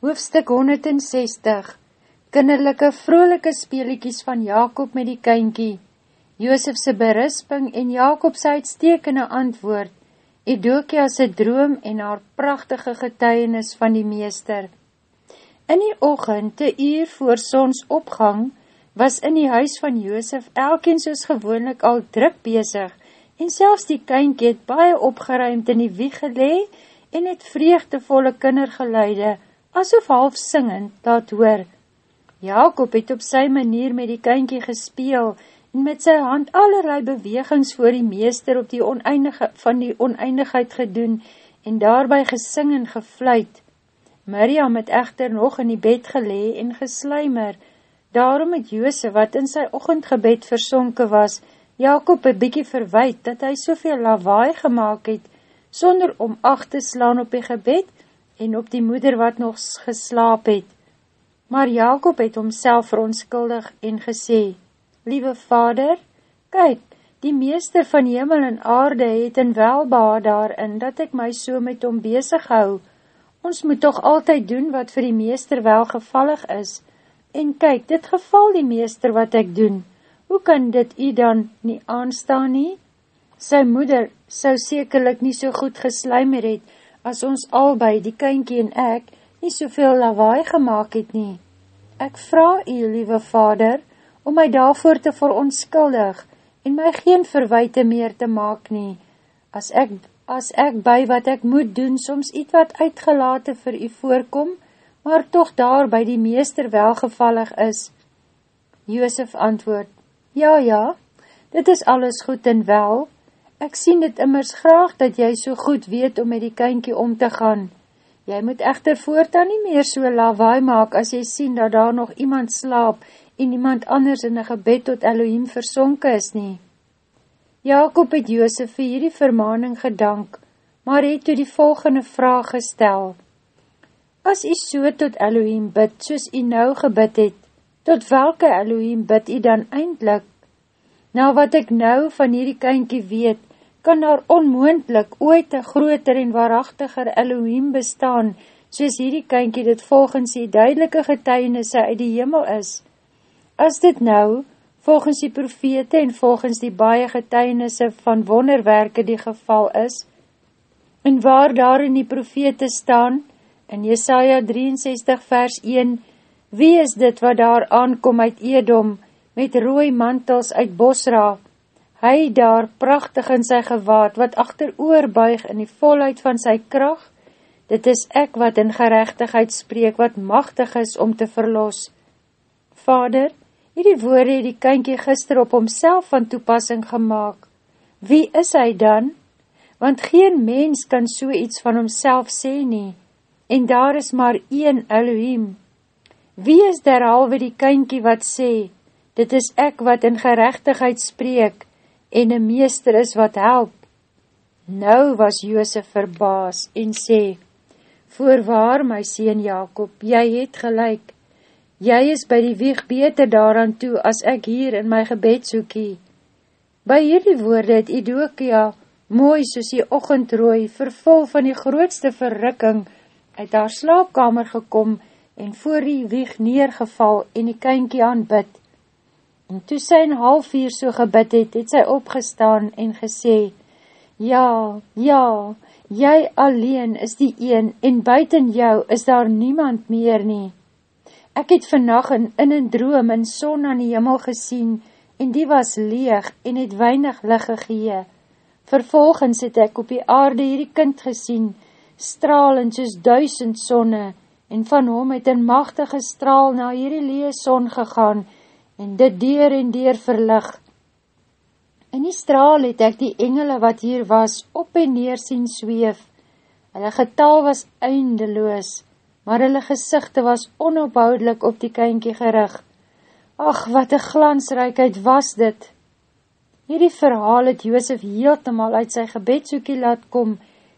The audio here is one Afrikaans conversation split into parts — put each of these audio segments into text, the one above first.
Hoofstuk 160 Kinderlijke vrolike speeliekies van Jacob met die kynkie Joosefse berisping en Jacobse uitstekende antwoord Edokia'se droom en haar prachtige getuienis van die meester. In die ochend, te uur voor sons opgang, was in die huis van Joosef elkeen soos gewoonlik al druk bezig en selfs die kynkie het baie opgeruimd in die wieg gelee en het vreugdevolle kindergeluide asof half singend, dat hoor. Jacob het op sy manier met die kynkie gespeel en met sy hand allerlei bewegings voor die meester op die oneindige, van die oneindigheid gedoen en daarby gesing en gefluit. Miriam het echter nog in die bed gelee en gesluimer, daarom het Joose, wat in sy ochendgebed versonke was, Jacob een bykie verwijt, dat hy soveel lawaai gemaakt het, sonder om acht te slaan op die gebed, en op die moeder wat nog geslaap het. Maar Jacob het homself verontskuldig en gesê, Liewe vader, kyk, die meester van hemel en aarde het in welbaar daarin, dat ek my so met hom bezig hou. Ons moet toch altyd doen wat vir die meester welgevallig is. En kyk, dit geval die meester wat ek doen. Hoe kan dit u dan nie aanstaan nie? Sy moeder sou sekerlik nie so goed gesluimer het, as ons albei, die kynkie en ek, nie soveel lawaai gemaakt het nie. Ek vraag u, liewe vader, om my daarvoor te verontskuldig en my geen verwijte meer te maak nie. As ek, as ek by wat ek moet doen, soms iets wat uitgelate vir u voorkom, maar toch daar by die meester welgevallig is. Joosef antwoord, ja, ja, dit is alles goed en wel, Ek sien dit immers graag dat jy so goed weet om met die kynkie om te gaan. Jy moet echter voortaan nie meer so lawaai maak as jy sien dat daar nog iemand slaap en iemand anders in een gebed tot Elohim versonke is nie. Jacob het Joosef vir hierdie vermaning gedank, maar het toe die volgende vraag gestel. As jy so tot Elohim bid, soos jy nou gebid het, tot welke Elohim bid jy dan eindelijk? Nou wat ek nou van hierdie kynkie weet, kan daar onmoendlik ooit een groter en waarachtiger Elohim bestaan, soos hierdie kynkie dit volgens die duidelike getuienisse uit die hemel is. As dit nou, volgens die profete en volgens die baie getuienisse van wonderwerke die geval is, en waar daar in die profete staan, in Jesaja 63 vers 1, wie is dit wat daar aankom uit Edom, met rooi mantels uit Bosra, hy daar prachtig in sy gewaad, wat achter oorbuig in die volheid van sy kracht, dit is ek wat in gerechtigheid spreek, wat machtig is om te verlos. Vader, hierdie woorde het die kynkie gister op homself van toepassing gemaakt. Wie is hy dan? Want geen mens kan so iets van homself sê nie, en daar is maar een Elohim. Wie is derhalwe die kynkie wat sê, dit is ek wat in gerechtigheid spreek, en een meester is wat help. Nou was Joosef verbaas en sê, Voorwaar, my sien Jacob, jy het gelijk. Jy is by die wieg beter daaraan toe, as ek hier in my gebed soekie. By hierdie woorde het Idokia, mooi soos die ochendrooi, vervol van die grootste verrukking, uit haar slaapkamer gekom en voor die wieg neergeval en die kynkie aanbid. En toe sy in half uur so gebid het, het sy opgestaan en gesê, Ja, ja, jy alleen is die een, en buiten jou is daar niemand meer nie. Ek het vannacht in, in een droom in son aan die hemel gesien, en die was leeg en het weinig lig gegee. Vervolgens het ek op die aarde hierdie kind gesien, stralend soos duisend sonne, en van hom het een machtige straal na hierdie lee son gegaan, en dit deur en deur verlig. In die straal het ek die engele wat hier was, op en neer sien zweef. Hulle getal was eindeloos, maar hulle gezichte was onophoudelik op die kynkie gerig. Ach, wat een glansrijkheid was dit! Hierdie verhaal het Joosef heeltemal uit sy gebedsoekie laat kom,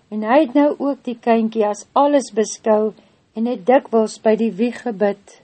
en hy het nou ook die kynkie as alles beskou, en het dikwels by die wieg gebid.